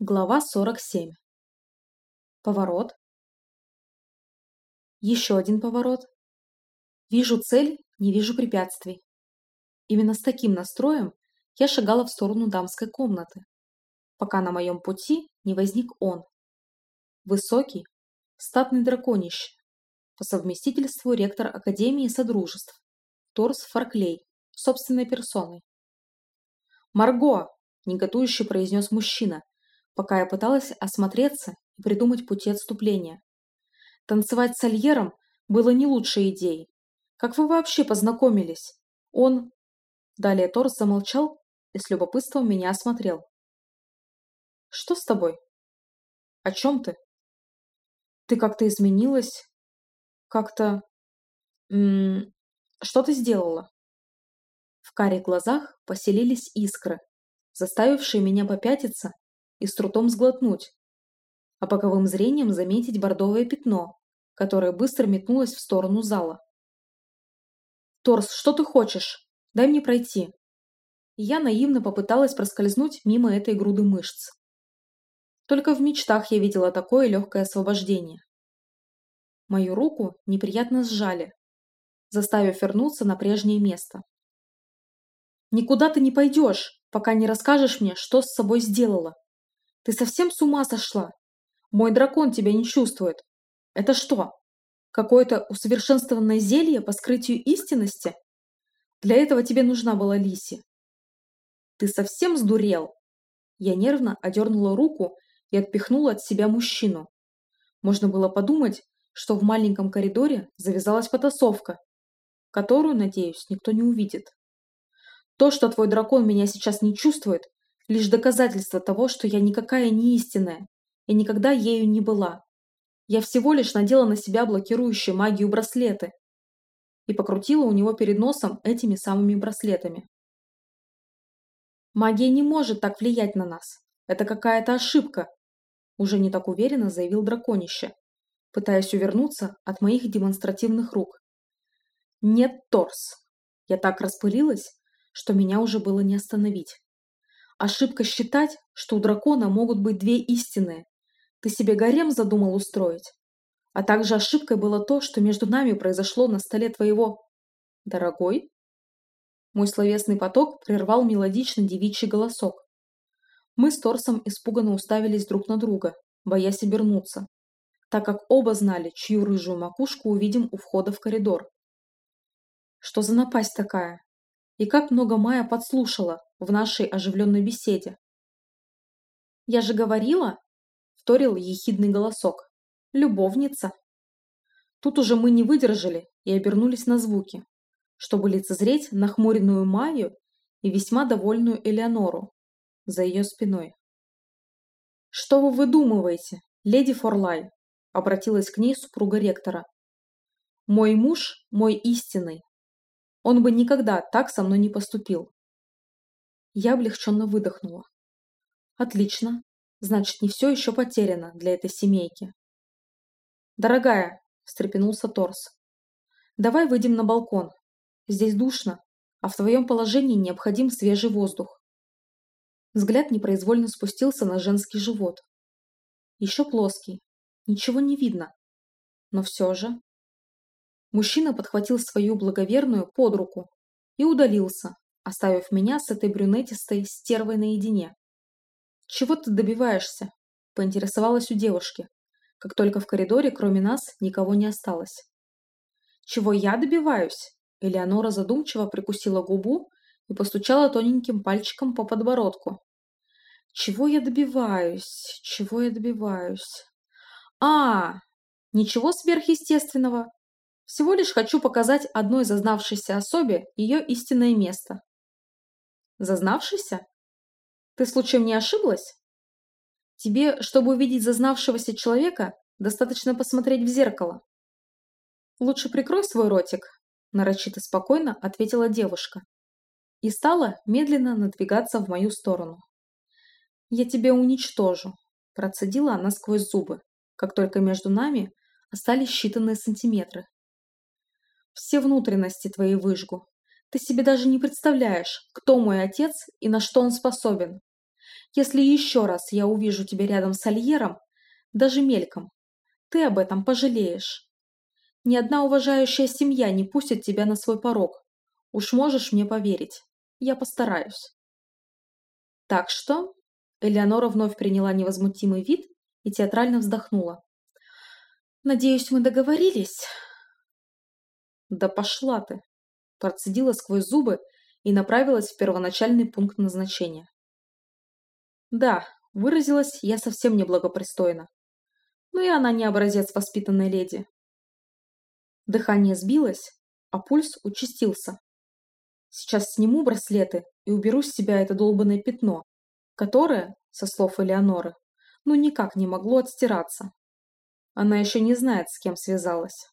Глава 47. Поворот. Еще один поворот. Вижу цель, не вижу препятствий. Именно с таким настроем я шагала в сторону дамской комнаты, пока на моем пути не возник он. Высокий, статный драконище, по совместительству ректор Академии Содружеств, Торс Фарклей, собственной персоной. «Марго!» – неготующе произнес мужчина, пока я пыталась осмотреться и придумать пути отступления. Танцевать с Альером было не лучшей идеей. Как вы вообще познакомились? Он... Далее Торс замолчал и с любопытством меня осмотрел. Что с тобой? О чем ты? Ты как-то изменилась? Как-то... Что ты сделала? В карих глазах поселились искры, заставившие меня попятиться и с трудом сглотнуть, а боковым зрением заметить бордовое пятно, которое быстро метнулось в сторону зала. «Торс, что ты хочешь? Дай мне пройти!» Я наивно попыталась проскользнуть мимо этой груды мышц. Только в мечтах я видела такое легкое освобождение. Мою руку неприятно сжали, заставив вернуться на прежнее место. «Никуда ты не пойдешь, пока не расскажешь мне, что с собой сделала!» Ты совсем с ума сошла? Мой дракон тебя не чувствует. Это что? Какое-то усовершенствованное зелье по скрытию истинности? Для этого тебе нужна была Лиси. Ты совсем сдурел? Я нервно одернула руку и отпихнула от себя мужчину. Можно было подумать, что в маленьком коридоре завязалась потасовка, которую, надеюсь, никто не увидит. То, что твой дракон меня сейчас не чувствует, лишь доказательство того, что я никакая не истинная и никогда ею не была. Я всего лишь надела на себя блокирующие магию браслеты и покрутила у него перед носом этими самыми браслетами. Магия не может так влиять на нас. Это какая-то ошибка, уже не так уверенно заявил драконище, пытаясь увернуться от моих демонстративных рук. Нет, Торс. Я так распылилась, что меня уже было не остановить. Ошибка считать, что у дракона могут быть две истины. Ты себе гарем задумал устроить? А также ошибкой было то, что между нами произошло на столе твоего... Дорогой? Мой словесный поток прервал мелодичный девичий голосок. Мы с Торсом испуганно уставились друг на друга, боясь обернуться, так как оба знали, чью рыжую макушку увидим у входа в коридор. Что за напасть такая? И как много Майя подслушала в нашей оживленной беседе. «Я же говорила!» — вторил ехидный голосок. «Любовница!» Тут уже мы не выдержали и обернулись на звуки, чтобы лицезреть нахмуренную Майю и весьма довольную Элеонору за ее спиной. «Что вы выдумываете, леди Форлай?» — обратилась к ней супруга ректора. «Мой муж – мой истинный, он бы никогда так со мной не поступил. Я облегченно выдохнула. Отлично. Значит, не все еще потеряно для этой семейки. Дорогая, встрепенулся Торс. Давай выйдем на балкон. Здесь душно, а в твоем положении необходим свежий воздух. Взгляд непроизвольно спустился на женский живот. Еще плоский. Ничего не видно. Но все же... Мужчина подхватил свою благоверную под руку и удалился, оставив меня с этой брюнетистой стервой наедине. «Чего ты добиваешься?» – поинтересовалась у девушки, как только в коридоре кроме нас никого не осталось. «Чего я добиваюсь?» Элеонора задумчиво прикусила губу и постучала тоненьким пальчиком по подбородку. «Чего я добиваюсь? Чего я добиваюсь?» «А, ничего сверхъестественного. Всего лишь хочу показать одной зазнавшейся особе ее истинное место. Зазнавшийся? Ты случаем не ошиблась? Тебе, чтобы увидеть зазнавшегося человека, достаточно посмотреть в зеркало. Лучше прикрой свой ротик, нарочито спокойно ответила девушка и стала медленно надвигаться в мою сторону. «Я тебя уничтожу», – процедила она сквозь зубы, как только между нами остались считанные сантиметры. Все внутренности твои выжгу. Ты себе даже не представляешь, кто мой отец и на что он способен. Если еще раз я увижу тебя рядом с Альером, даже мельком, ты об этом пожалеешь. Ни одна уважающая семья не пустит тебя на свой порог. Уж можешь мне поверить. Я постараюсь. Так что... Элеонора вновь приняла невозмутимый вид и театрально вздохнула. «Надеюсь, мы договорились?» «Да пошла ты!» Процедила сквозь зубы и направилась в первоначальный пункт назначения. Да, выразилась я совсем неблагопристойно. Но и она не образец воспитанной леди. Дыхание сбилось, а пульс участился. Сейчас сниму браслеты и уберу с себя это долбанное пятно, которое, со слов Элеоноры, ну никак не могло отстираться. Она еще не знает, с кем связалась.